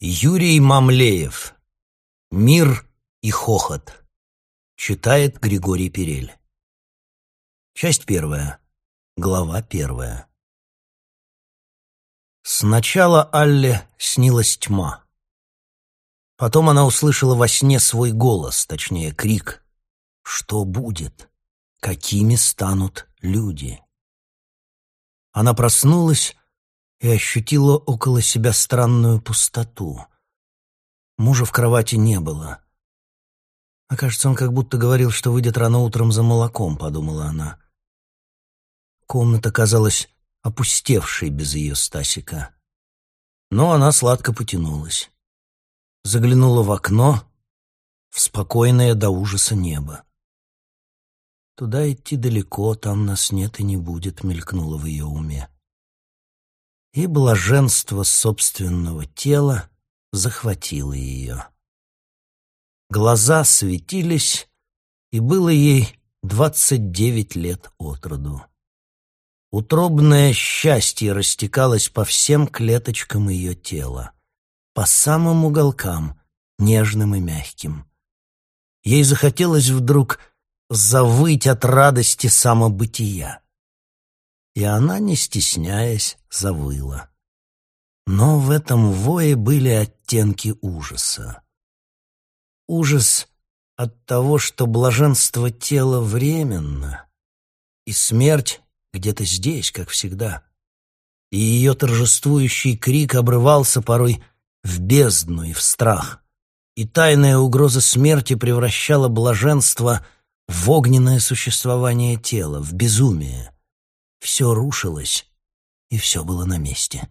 Юрий Мамлеев. Мир и хохот. Читает Григорий Перель. Часть первая. Глава первая. Сначала Алле снилась тьма. Потом она услышала во сне свой голос, точнее, крик. Что будет? Какими станут люди? Она проснулась и ощутила около себя странную пустоту. Мужа в кровати не было. А кажется, он как будто говорил, что выйдет рано утром за молоком, подумала она. Комната казалась опустевшей без ее Стасика. Но она сладко потянулась. Заглянула в окно, в спокойное до ужаса небо. Туда идти далеко, там нас нет и не будет, мелькнуло в ее уме и блаженство собственного тела захватило ее. Глаза светились, и было ей двадцать девять лет от роду. Утробное счастье растекалось по всем клеточкам ее тела, по самым уголкам, нежным и мягким. Ей захотелось вдруг завыть от радости самобытия и она, не стесняясь, завыла. Но в этом вое были оттенки ужаса. Ужас от того, что блаженство тела временно, и смерть где-то здесь, как всегда. И ее торжествующий крик обрывался порой в бездну и в страх, и тайная угроза смерти превращала блаженство в огненное существование тела, в безумие — все рушилось, и все было на месте.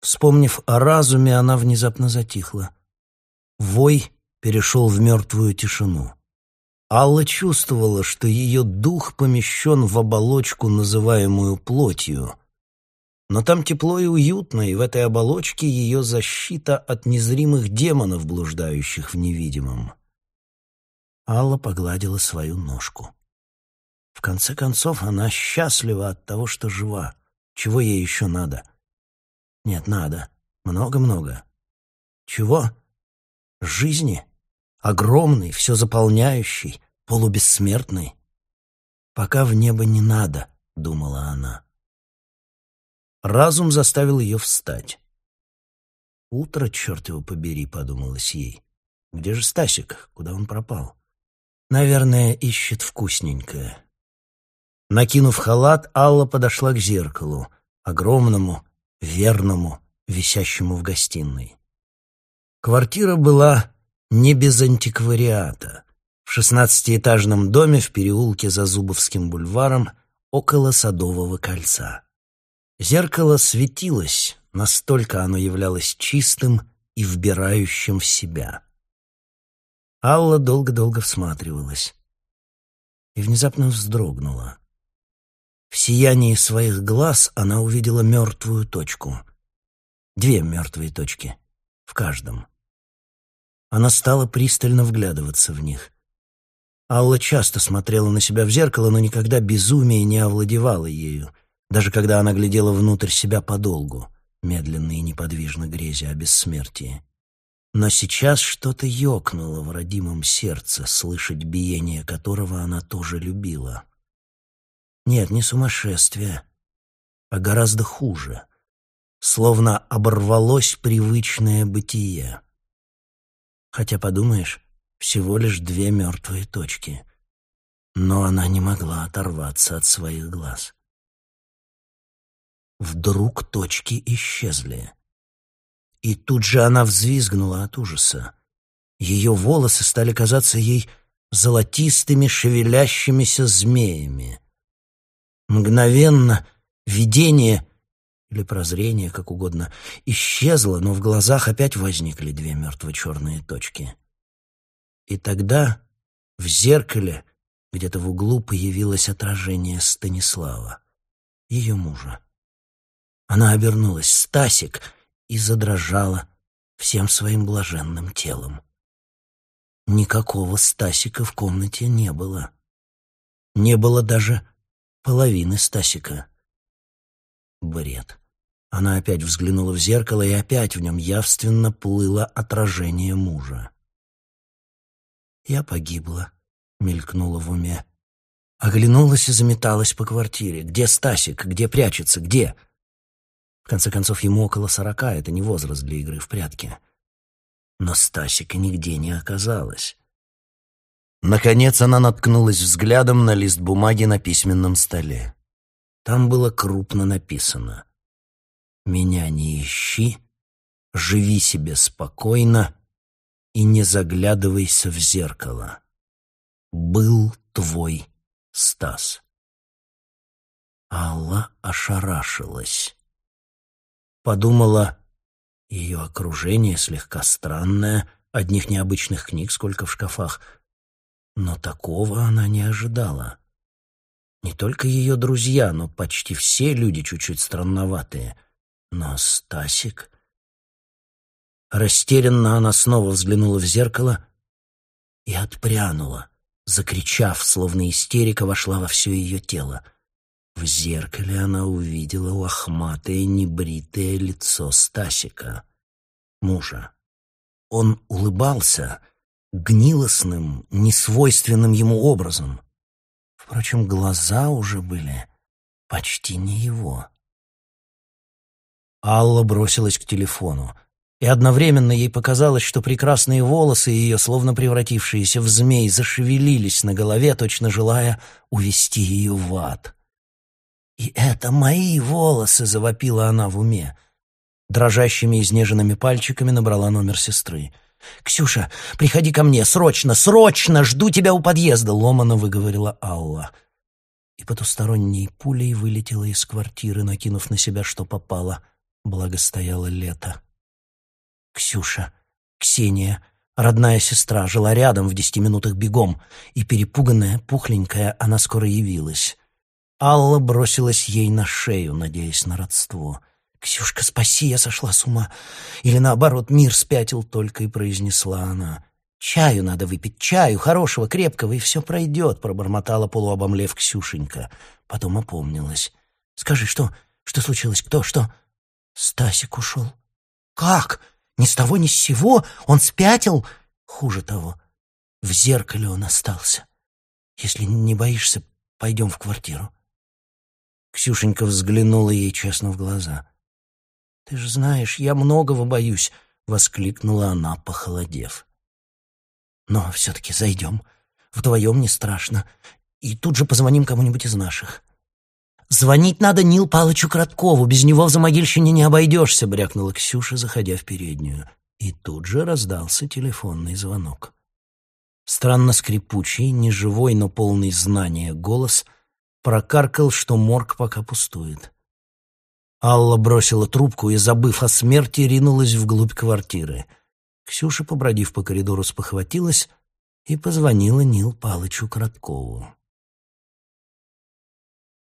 Вспомнив о разуме, она внезапно затихла. Вой перешел в мертвую тишину. Алла чувствовала, что ее дух помещен в оболочку, называемую плотью. Но там тепло и уютно, и в этой оболочке ее защита от незримых демонов, блуждающих в невидимом. Алла погладила свою ножку. В конце концов, она счастлива от того, что жива. Чего ей еще надо? Нет, надо. Много-много. Чего? Жизни? Огромный, все заполняющий, полубессмертный. Пока в небо не надо, думала она. Разум заставил ее встать. «Утро, черт его побери», — подумалось ей. «Где же Стасик? Куда он пропал?» «Наверное, ищет вкусненькое». Накинув халат, Алла подошла к зеркалу, огромному, верному, висящему в гостиной. Квартира была не без антиквариата. В шестнадцатиэтажном доме в переулке за Зубовским бульваром около Садового кольца. Зеркало светилось, настолько оно являлось чистым и вбирающим в себя. Алла долго-долго всматривалась и внезапно вздрогнула. В сиянии своих глаз она увидела мертвую точку. Две мертвые точки. В каждом. Она стала пристально вглядываться в них. Алла часто смотрела на себя в зеркало, но никогда безумие не овладевало ею, даже когда она глядела внутрь себя подолгу, медленно и неподвижно грезя о бессмертии. Но сейчас что-то ёкнуло в родимом сердце, слышать биение которого она тоже любила. Нет, не сумасшествие, а гораздо хуже. Словно оборвалось привычное бытие. Хотя, подумаешь, всего лишь две мертвые точки. Но она не могла оторваться от своих глаз. Вдруг точки исчезли. И тут же она взвизгнула от ужаса. Ее волосы стали казаться ей золотистыми шевелящимися змеями — Мгновенно видение или прозрение, как угодно, исчезло, но в глазах опять возникли две мертво-черные точки. И тогда в зеркале где-то в углу появилось отражение Станислава, ее мужа. Она обернулась, Стасик, и задрожала всем своим блаженным телом. Никакого Стасика в комнате не было. Не было даже половины Стасика. Бред. Она опять взглянула в зеркало, и опять в нем явственно плыло отражение мужа. «Я погибла», — мелькнула в уме. Оглянулась и заметалась по квартире. «Где Стасик? Где прячется? Где?» В конце концов, ему около сорока, это не возраст для игры в прятки. Но Стасика нигде не оказалось. Наконец она наткнулась взглядом на лист бумаги на письменном столе. Там было крупно написано «Меня не ищи, живи себе спокойно и не заглядывайся в зеркало. Был твой Стас». Алла ошарашилась. Подумала, ее окружение слегка странное, одних необычных книг сколько в шкафах, но такого она не ожидала. Не только ее друзья, но почти все люди чуть-чуть странноватые. Но Стасик... Растерянно она снова взглянула в зеркало и отпрянула, закричав, словно истерика вошла во все ее тело. В зеркале она увидела лохматое небритое лицо Стасика, мужа. Он улыбался гнилостным, несвойственным ему образом. Впрочем, глаза уже были почти не его. Алла бросилась к телефону, и одновременно ей показалось, что прекрасные волосы ее, словно превратившиеся в змей, зашевелились на голове, точно желая увести ее в ад. «И это мои волосы!» — завопила она в уме. Дрожащими изнеженными пальчиками набрала номер сестры — «Ксюша, приходи ко мне, срочно, срочно! Жду тебя у подъезда!» — ломано выговорила Алла. И потусторонней пулей вылетела из квартиры, накинув на себя, что попало. Благо стояло лето. Ксюша, Ксения, родная сестра, жила рядом в десяти минутах бегом, и перепуганная, пухленькая, она скоро явилась. Алла бросилась ей на шею, надеясь на родство — «Ксюшка, спаси, я сошла с ума!» Или наоборот, мир спятил только и произнесла она. «Чаю надо выпить, чаю, хорошего, крепкого, и все пройдет», — пробормотала полуобомлев Ксюшенька. Потом опомнилась. «Скажи, что? Что случилось? Кто? Что?» «Стасик ушел». «Как? Ни с того, ни с сего? Он спятил?» «Хуже того, в зеркале он остался. Если не боишься, пойдем в квартиру». Ксюшенька взглянула ей честно в глаза. «Ты же знаешь, я многого боюсь», — воскликнула она, похолодев. «Но все-таки зайдем. Вдвоем не страшно. И тут же позвоним кому-нибудь из наших». «Звонить надо Нил Палычу Краткову, без него в Замогильщине не обойдешься», — брякнула Ксюша, заходя в переднюю. И тут же раздался телефонный звонок. Странно скрипучий, неживой, но полный знания голос прокаркал, что морг пока пустует. Алла бросила трубку и, забыв о смерти, ринулась вглубь квартиры. Ксюша, побродив по коридору, спохватилась и позвонила Нил Палычу Короткову.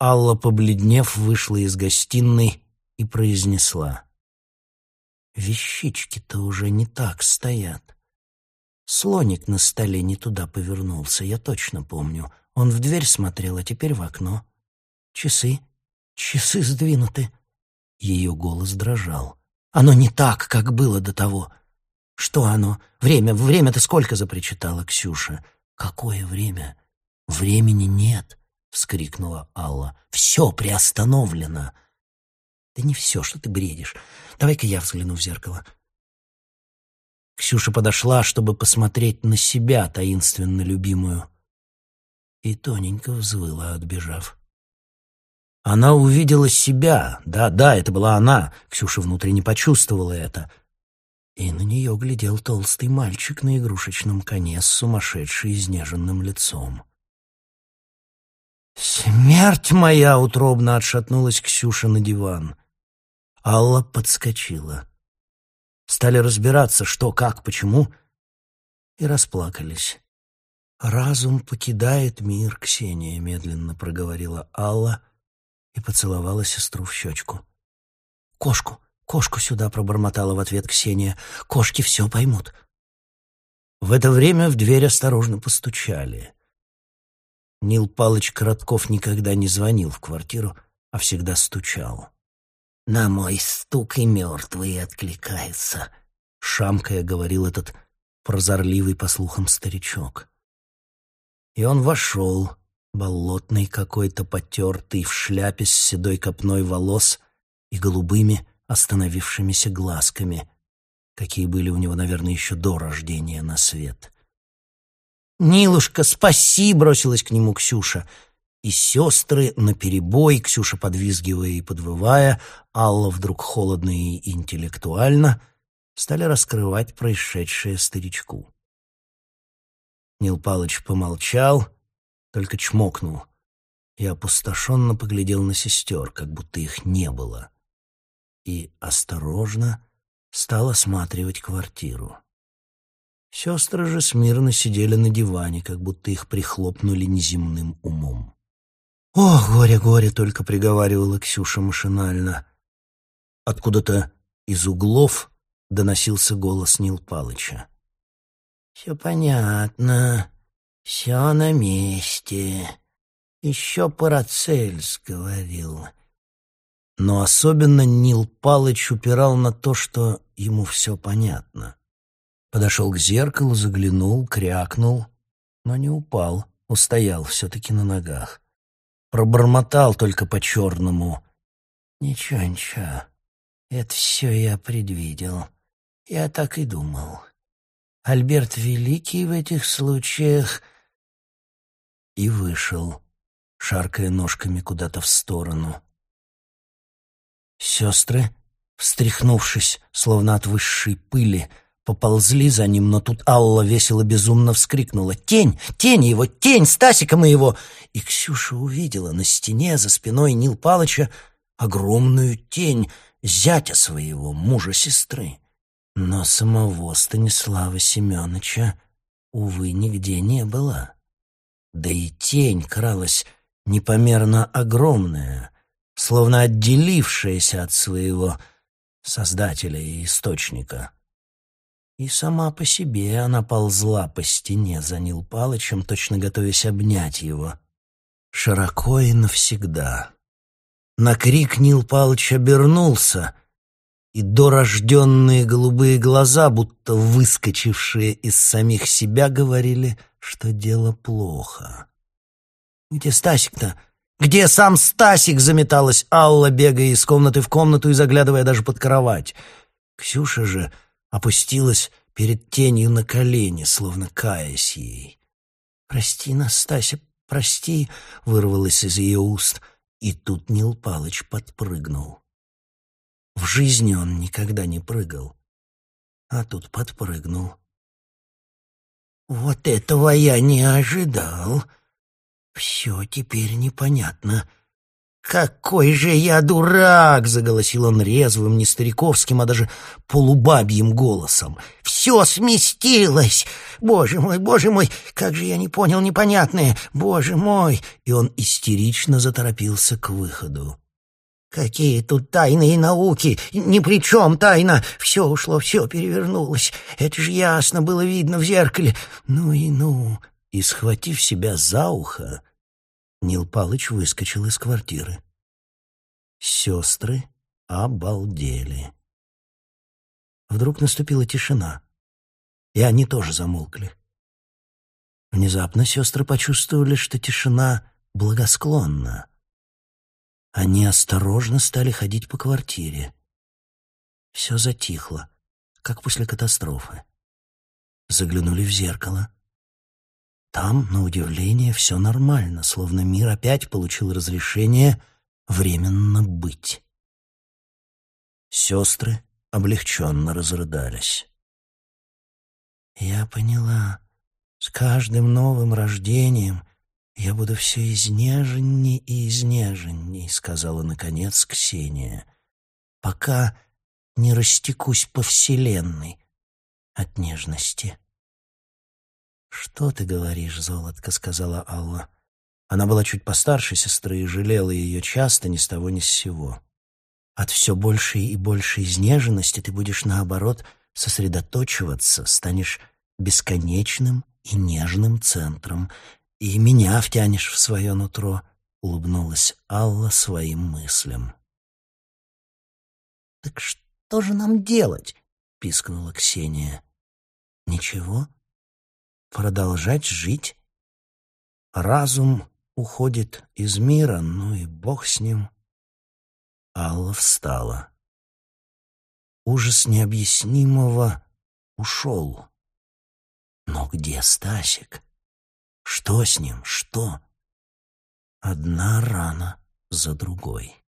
Алла, побледнев, вышла из гостиной и произнесла. «Вещички-то уже не так стоят. Слоник на столе не туда повернулся, я точно помню. Он в дверь смотрел, а теперь в окно. Часы, часы сдвинуты». Ее голос дрожал. «Оно не так, как было до того». «Что оно? Время, время-то сколько?» — запричитала Ксюша. «Какое время? Времени нет!» — вскрикнула Алла. «Все приостановлено!» «Да не все, что ты бредишь. Давай-ка я взгляну в зеркало». Ксюша подошла, чтобы посмотреть на себя, таинственно любимую, и тоненько взвыла, отбежав. Она увидела себя. Да, да, это была она. Ксюша внутренне почувствовала это. И на нее глядел толстый мальчик на игрушечном коне с сумасшедшим изнеженным лицом. «Смерть моя!» — утробно отшатнулась Ксюша на диван. Алла подскочила. Стали разбираться, что, как, почему, и расплакались. «Разум покидает мир, Ксения», — медленно проговорила Алла, и поцеловала сестру в щечку. «Кошку, кошку сюда!» — пробормотала в ответ Ксения. «Кошки все поймут». В это время в дверь осторожно постучали. Нил Палыч Коротков никогда не звонил в квартиру, а всегда стучал. На мой стук и мертвые откликаются, шамкая говорил этот прозорливый по слухам старичок. И он вошел, болотный какой-то потертый, в шляпе с седой копной волос и голубыми остановившимися глазками, какие были у него, наверное, еще до рождения на свет. «Нилушка, спаси!» — бросилась к нему Ксюша. И сестры наперебой, Ксюша подвизгивая и подвывая, Алла вдруг холодно и интеллектуально, стали раскрывать происшедшее старичку. Нил Палыч помолчал, только чмокнул и опустошенно поглядел на сестер, как будто их не было, и осторожно стал осматривать квартиру. Сестры же смирно сидели на диване, как будто их прихлопнули неземным умом. «О, горе, горе!» — только приговаривала Ксюша машинально. Откуда-то из углов доносился голос Нил Палыча. «Все понятно, все на месте. Еще Парацельс говорил». Но особенно Нил Палыч упирал на то, что ему все понятно. Подошел к зеркалу, заглянул, крякнул, но не упал, устоял все-таки на ногах. Пробормотал только по-черному. «Ничего, ничего, это все я предвидел. Я так и думал. Альберт Великий в этих случаях...» И вышел, шаркая ножками куда-то в сторону. Сестры, встряхнувшись, словно от высшей пыли, Поползли за ним, но тут Алла весело безумно вскрикнула. «Тень! Тень его! Тень! Стасика моего!» И Ксюша увидела на стене за спиной Нил Палыча огромную тень зятя своего, мужа сестры. Но самого Станислава Семеновича, увы, нигде не было. Да и тень кралась непомерно огромная, словно отделившаяся от своего создателя и источника. И сама по себе она ползла по стене за Нил Палычем, точно готовясь обнять его. Широко и навсегда. На крик Нил Палыч обернулся, и дорожденные голубые глаза, будто выскочившие из самих себя, говорили, что дело плохо. «Где Стасик-то? Где сам Стасик?» — заметалась Алла, бегая из комнаты в комнату и заглядывая даже под кровать. Ксюша же опустилась перед тенью на колени, словно каясь ей. «Прости, Настасья, прости!» — вырвалось из ее уст, и тут Нил Палыч подпрыгнул. В жизни он никогда не прыгал, а тут подпрыгнул. «Вот этого я не ожидал. Все теперь непонятно». «Какой же я дурак!» — заголосил он резвым, не стариковским, а даже полубабьим голосом. «Все сместилось! Боже мой, боже мой, как же я не понял непонятное! Боже мой!» И он истерично заторопился к выходу. «Какие тут тайные науки! Ни при чем тайна! Все ушло, все перевернулось! Это же ясно было видно в зеркале! Ну и ну!» И, схватив себя за ухо, Нил Палыч выскочил из квартиры. Сестры обалдели. Вдруг наступила тишина, и они тоже замолкли. Внезапно сестры почувствовали, что тишина благосклонна. Они осторожно стали ходить по квартире. Все затихло, как после катастрофы. Заглянули в зеркало. Там, на удивление, все нормально, словно мир опять получил разрешение временно быть. Сестры облегченно разрыдались. «Я поняла. С каждым новым рождением я буду все изнеженней и изнеженней», — сказала, наконец, Ксения, «пока не растекусь по вселенной от нежности». «Что ты говоришь, золотко?» — сказала Алла. Она была чуть постарше сестры и жалела ее часто ни с того ни с сего. «От все большей и большей изнеженности ты будешь, наоборот, сосредоточиваться, станешь бесконечным и нежным центром, и меня втянешь в свое нутро», — улыбнулась Алла своим мыслям. «Так что же нам делать?» — пискнула Ксения. «Ничего. Продолжать жить. Разум уходит из мира, ну и бог с ним». Алла встала. Ужас необъяснимого ушел. Но где Стасик? Что с ним? Что? Одна рана за другой.